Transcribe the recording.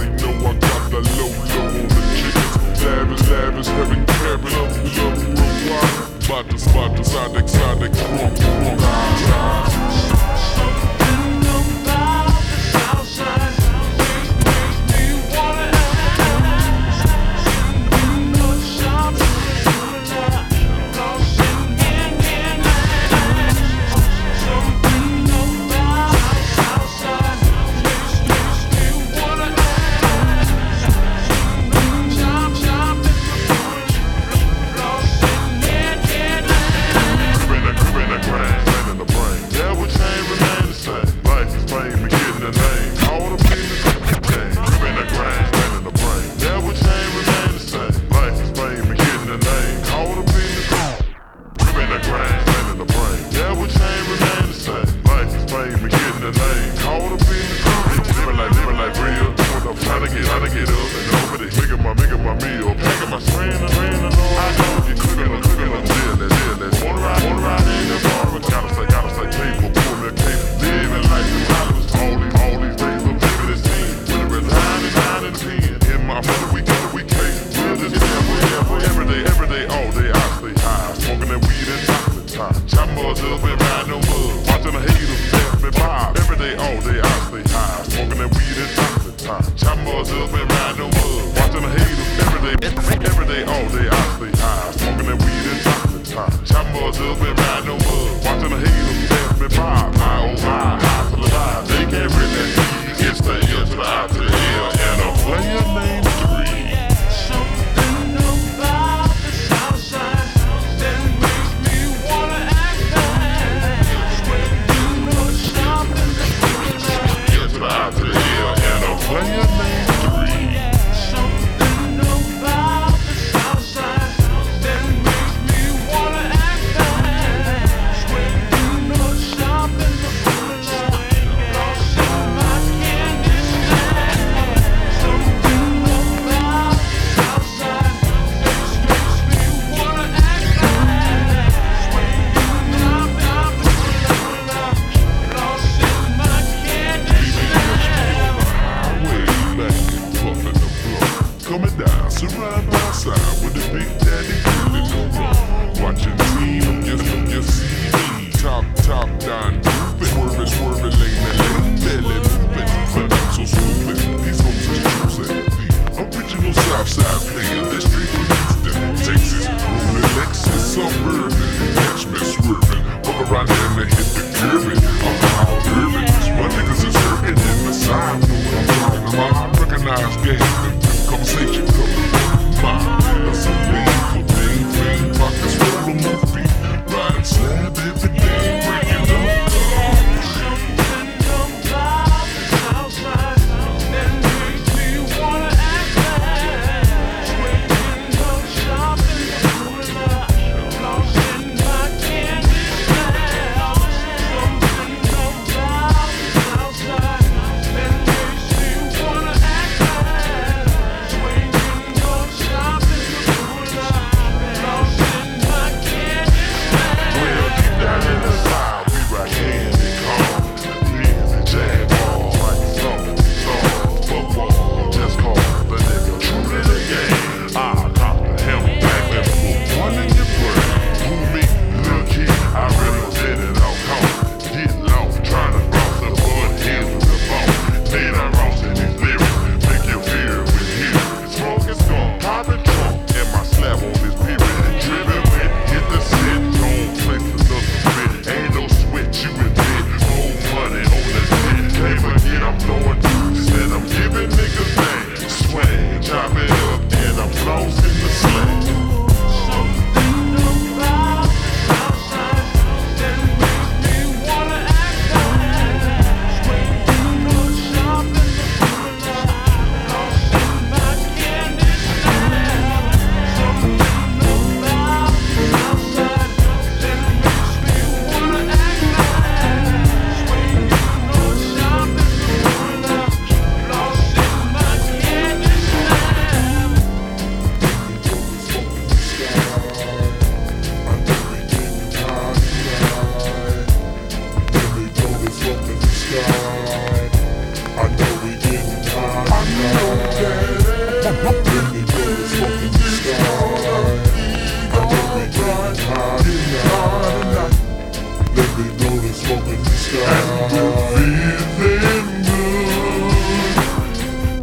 Everybody know I got the low, low on the chickens. Lavish, lavish, having carrot up, love real wide. Spot the spot, the side, side, crumb, crumb. Get up and over. the They making my, making my meal, making my strain, strain, I know. up and ride no mud. Watching the haters pass me by. My oh my.